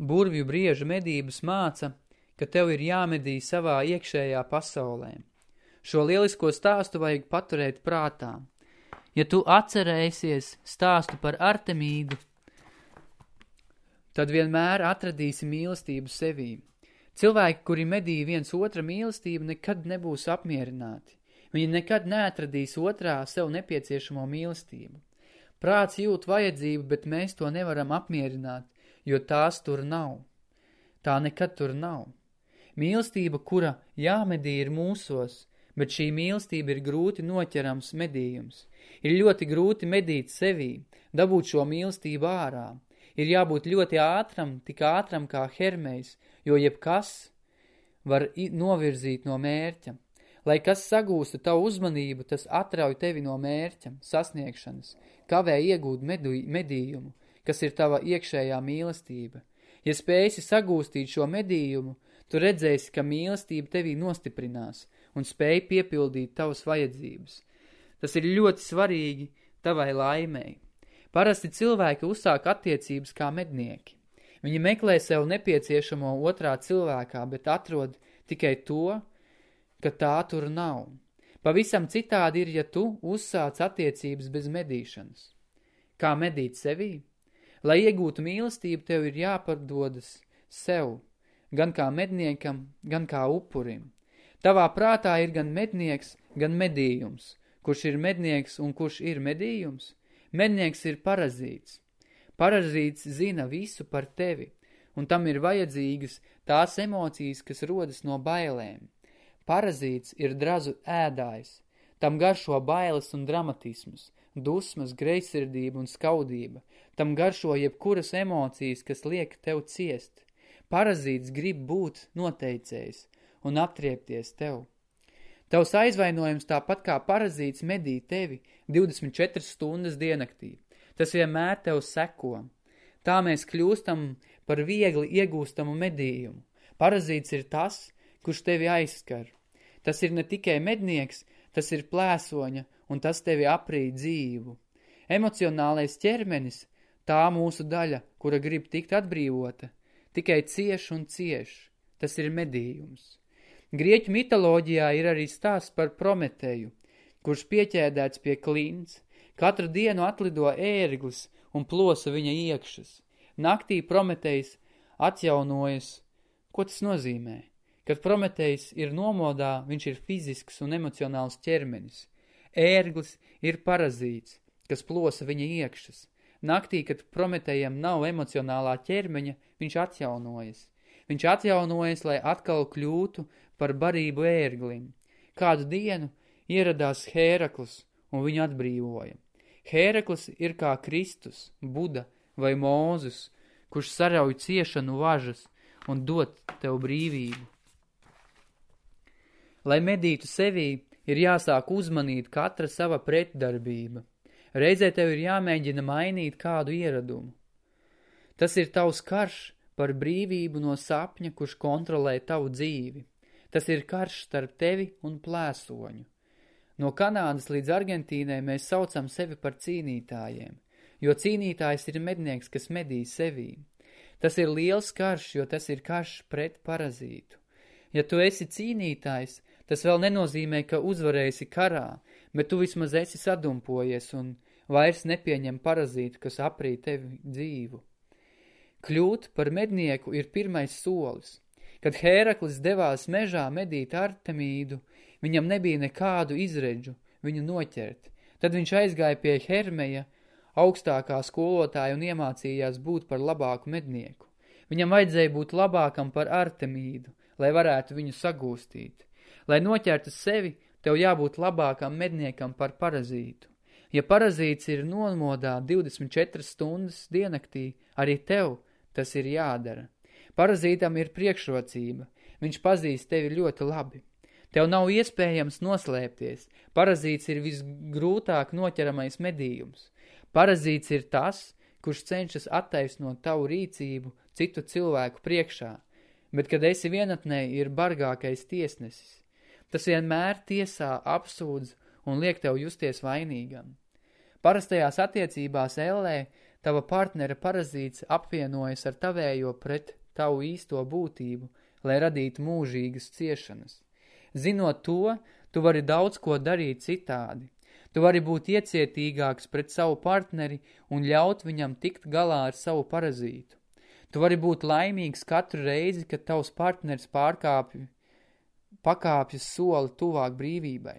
burvju briežu medības māca, ka tev ir jāmedī savā iekšējā pasaulē. Šo lielisko stāstu vajag paturēt prātā. Ja tu atcerēsies stāstu par Artemīdu, tad vienmēr atradīsi mīlestību sevī. Cilvēki, kuri medī viens otra mīlestību, nekad nebūs apmierināti. Viņi nekad neatradīs otrā sev nepieciešamo mīlestību. Prāts jūt vajadzību, bet mēs to nevaram apmierināt, jo tās tur nav. Tā nekad tur nav. Mīlestība, kura jāmedī ir mūsos, bet šī mīlestība ir grūti noķerams medījums. Ir ļoti grūti medīt sevī, dabūt šo mīlestību ārā. Ir jābūt ļoti ātram, tik ātram kā Hermejs, jo jebkas var novirzīt no mērķa. Lai kas sagūsta tavu uzmanību, tas atrauj tevi no mērķa, sasniegšanas, kavē iegūt medu, medījumu, kas ir tava iekšējā mīlestība. Ja spēsi sagūstīt šo medījumu, tu redzēsi, ka mīlestība tevī nostiprinās un spēj piepildīt tavas vajadzības. Tas ir ļoti svarīgi tavai laimēji. Parasti cilvēki uzsāk attiecības kā mednieki. Viņi meklē sev nepieciešamo otrā cilvēkā, bet atrod tikai to, ka tā tur nav. Pavisam citādi ir, ja tu uzsāc attiecības bez medīšanas. Kā medīt sevī? Lai iegūtu mīlestību, tev ir jāpardodas sev, gan kā medniekam, gan kā upurim. Tavā prātā ir gan mednieks, gan medījums. Kurš ir mednieks un kurš ir medījums? Mednieks ir parazīts. Parazīts zina visu par tevi, un tam ir vajadzīgas tās emocijas, kas rodas no bailēm. Parazīts ir drazu ēdājs, tam garšo bailes un dramatismus, dusmas, greisirdība un skaudība, tam garšo jebkuras emocijas, kas liek tev ciest. Parazīts grib būt noteicējs un aptriepties tev. Tavs aizvainojums tāpat kā parazīts medī tevi 24 stundas dienaktī. Tas vienmēr tev seko. Tā mēs kļūstam par viegli iegūstamu medījumu. Parazīts ir tas, kurš tevi aizskar. Tas ir ne tikai mednieks, tas ir plēsoņa, un tas tevi aprīt dzīvu. Emocionālais ķermenis, tā mūsu daļa, kura grib tikt atbrīvota, tikai cieš un cieš. Tas ir medījums. Grieķu mitoloģijā ir arī stāsts par Prometēju, kurš pieķēdēts pie klints. Katru dienu atlido ērglis un plosa viņa iekšas. Naktī Prometējs atjaunojas. Ko tas nozīmē? Kad Prometejs ir nomodā, viņš ir fizisks un emocionāls ķermenis. Ērglis ir parazīts, kas plosa viņa iekšas. Naktī, kad Prometejam nav emocionālā ķermeņa, viņš atjaunojas. Viņš atjaunojas, lai atkal kļūtu par barību ērglim. Kādu dienu ieradās Hēraklis un viņu atbrīvoja. Hēraklis ir kā Kristus, Buda vai Mūzus, kurš sarauj ciešanu važas un dot tev brīvību. Lai medītu sevī, ir jāsāk uzmanīt katra sava pretdarbība. Reizē tev ir jāmēģina mainīt kādu ieradumu. Tas ir tavs karš par brīvību no sapņa, kurš kontrolē tavu dzīvi. Tas ir karš starp tevi un plēsoņu. No Kanādas līdz Argentīnai mēs saucam sevi par cīnītājiem, jo cīnītājs ir mednieks, kas medī sevī. Tas ir liels karš, jo tas ir karš pret parazītu. Ja tu esi cīnītājs, Tas vēl nenozīmē, ka uzvarēsi karā, bet tu vismaz esi sadumpojies un vairs nepieņem parazītu, kas aprī tevi dzīvu. Kļūt par mednieku ir pirmais solis. Kad Hēraklis devās mežā medīt Artemīdu, viņam nebija nekādu izredžu viņu noķert. Tad viņš aizgāja pie Hermeja, augstākā skolotāja un iemācījās būt par labāku mednieku. Viņam vajadzēja būt labākam par Artemīdu, lai varētu viņu sagūstīt. Lai noķertu sevi, tev jābūt labākam medniekam par parazītu. Ja parazīts ir nomodā 24 stundas dienaktī, arī tev tas ir jādara. Parazītam ir priekšrocība, viņš pazīst tevi ļoti labi. Tev nav iespējams noslēpties, parazīts ir visgrūtāk noķeramais medījums. Parazīts ir tas, kurš cenšas attaisnot tavu rīcību citu cilvēku priekšā, bet, kad esi vienatnē, ir bargākais tiesnesis. Tas vienmēr tiesā apsūdz un liek tev justies vainīgam. Parastajās attiecībās ellē tava partnera parazīts apvienojas ar tavējo pret tavu īsto būtību, lai radītu mūžīgas ciešanas. Zinot to, tu vari daudz ko darīt citādi. Tu vari būt iecietīgāks pret savu partneri un ļaut viņam tikt galā ar savu parazītu. Tu vari būt laimīgs katru reizi, kad tavs partners pārkāpj, pakāpjas soli tuvāk brīvībai.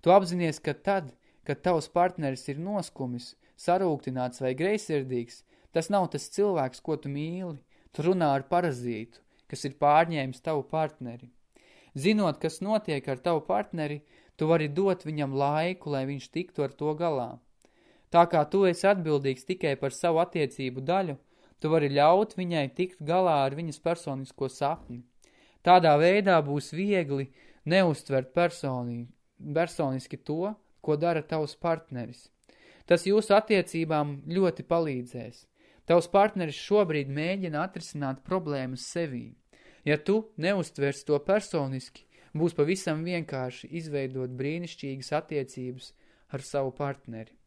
Tu apzinies, ka tad, kad tavs partneris ir noskumis, sarūktināts vai greisirdīgs, tas nav tas cilvēks, ko tu mīli. Tu runā ar parazītu, kas ir pārņēmis tavu partneri. Zinot, kas notiek ar tavu partneri, tu vari dot viņam laiku, lai viņš tiktu ar to galā. Tā kā tu esi atbildīgs tikai par savu attiecību daļu, tu vari ļaut viņai tikt galā ar viņas personisko sapni. Tādā veidā būs viegli neuztvert personī, personiski to, ko dara tavs partneris. Tas jūsu attiecībām ļoti palīdzēs. Tavs partneris šobrīd mēģina atrisināt problēmas sevī. Ja tu neuztvers to personiski, būs pavisam vienkārši izveidot brīnišķīgas attiecības ar savu partneri.